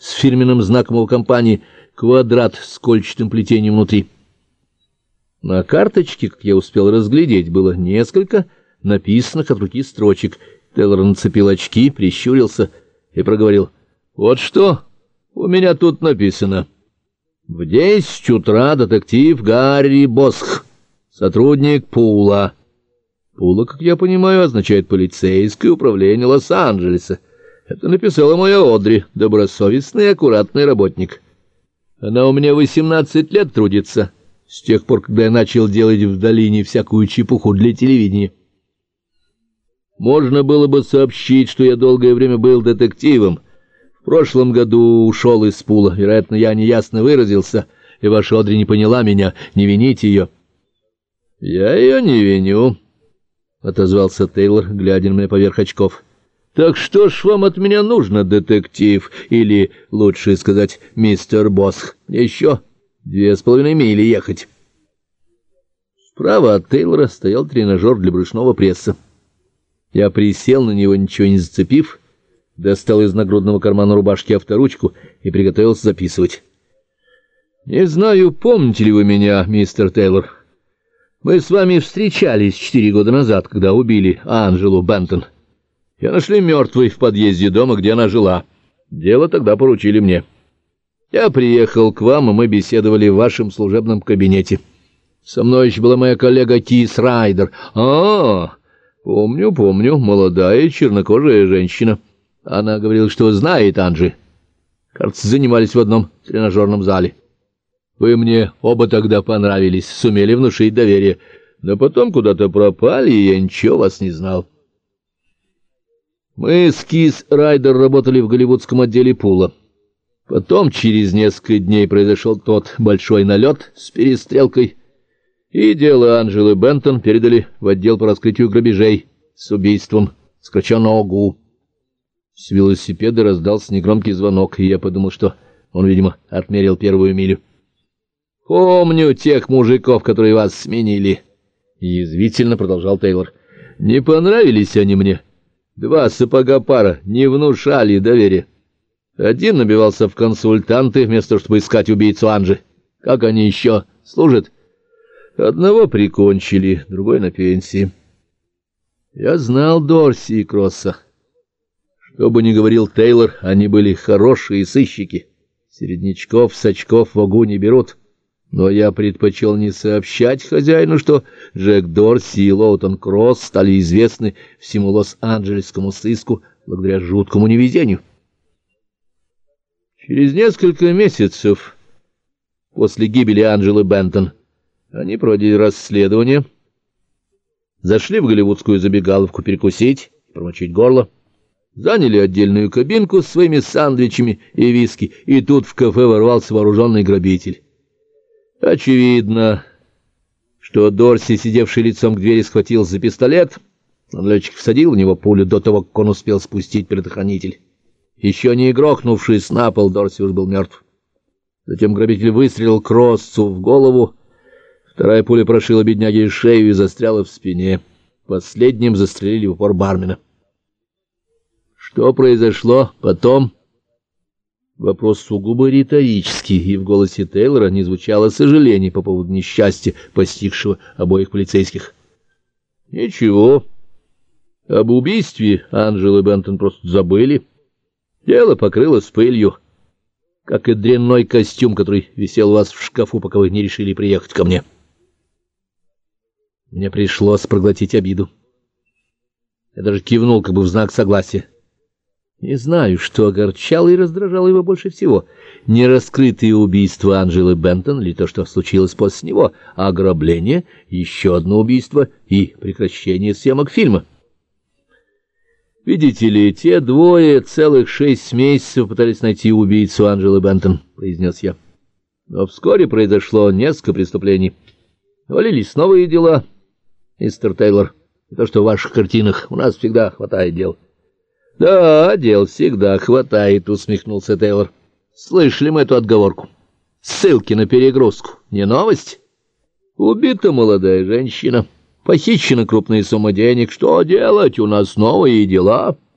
с фирменным знаком его компании, квадрат с кольчатым плетением внутри. На карточке, как я успел разглядеть, было несколько написанных от руки строчек. Тейлор нацепил очки, прищурился и проговорил. «Вот что у меня тут написано. В десять утра детектив Гарри Босх, сотрудник Пула». Пула, как я понимаю, означает «полицейское управление Лос-Анджелеса». Это написала моя Одри, добросовестный и аккуратный работник. Она у меня восемнадцать лет трудится, с тех пор, когда я начал делать в долине всякую чепуху для телевидения. Можно было бы сообщить, что я долгое время был детективом. В прошлом году ушел из пула. Вероятно, я неясно выразился, и ваша Одри не поняла меня. Не вините ее. — Я ее не виню, — отозвался Тейлор, глядя на меня поверх очков. — Так что ж вам от меня нужно, детектив? Или, лучше сказать, мистер Босх? Еще две с половиной мили ехать. Справа от Тейлора стоял тренажер для брюшного пресса. Я присел на него, ничего не зацепив, достал из нагрудного кармана рубашки авторучку и приготовился записывать. «Не знаю, помните ли вы меня, мистер Тейлор? Мы с вами встречались четыре года назад, когда убили Анжелу Бентон. Я нашли мертвой в подъезде дома, где она жила. Дело тогда поручили мне. Я приехал к вам, и мы беседовали в вашем служебном кабинете. Со мной еще была моя коллега Кис Райдер. А-а-а!» Помню, помню, молодая чернокожая женщина. Она говорила, что знает Анжи. Кажется, занимались в одном тренажерном зале. Вы мне оба тогда понравились, сумели внушить доверие. Но потом куда-то пропали, и я ничего вас не знал. Мы с Кис Райдер работали в голливудском отделе пула. Потом через несколько дней произошел тот большой налет с перестрелкой, и дело Анжелы Бентон передали в отдел по раскрытию грабежей с убийством, сокращенно ОГУ. С велосипеда раздался негромкий звонок, и я подумал, что он, видимо, отмерил первую милю. «Помню тех мужиков, которые вас сменили», — язвительно продолжал Тейлор. «Не понравились они мне. Два сапога пара не внушали доверия. Один набивался в консультанты, вместо того, чтобы искать убийцу Анжи. Как они еще служат?» Одного прикончили, другой на пенсии. Я знал Дорси и Кросса. Что бы ни говорил Тейлор, они были хорошие сыщики. Середнячков с очков в огу не берут. Но я предпочел не сообщать хозяину, что Джек Дорси и Лоутон Кросс стали известны всему Лос-Анджелесскому сыску благодаря жуткому невезению. Через несколько месяцев после гибели Анджелы Бентон они проводили расследование, зашли в голливудскую забегаловку перекусить, промочить горло, заняли отдельную кабинку с своими сандвичами и виски, и тут в кафе ворвался вооруженный грабитель. Очевидно, что Дорси, сидевший лицом к двери, схватил за пистолет, но летчик всадил в него пулю до того, как он успел спустить предохранитель. Еще не грохнувшись на пол, Дорси уж был мертв. Затем грабитель выстрелил Кроссу в голову, Вторая пуля прошила бедняги шею и застряла в спине. Последним застрелили в упор бармена. Что произошло потом? Вопрос сугубо риторический, и в голосе Тейлора не звучало сожаление по поводу несчастья, постигшего обоих полицейских. Ничего. Об убийстве Анжелы Бентон просто забыли. Дело покрылось пылью, как и дрянной костюм, который висел у вас в шкафу, пока вы не решили приехать ко мне. Мне пришлось проглотить обиду. Я даже кивнул, как бы в знак согласия. Не знаю, что огорчало и раздражало его больше всего. Не раскрытые убийства Анжелы Бентон или то, что случилось после него, а ограбление, еще одно убийство и прекращение съемок фильма. «Видите ли, те двое целых шесть месяцев пытались найти убийцу Анжелы Бентон», — произнес я. Но вскоре произошло несколько преступлений. Валились новые дела — мистер Тейлор. И то, что в ваших картинах у нас всегда хватает дел. — Да, дел всегда хватает, — усмехнулся Тейлор. — Слышали мы эту отговорку. Ссылки на перегрузку. Не новость? Убита молодая женщина. Похищена крупная сумма денег. Что делать? У нас новые дела. —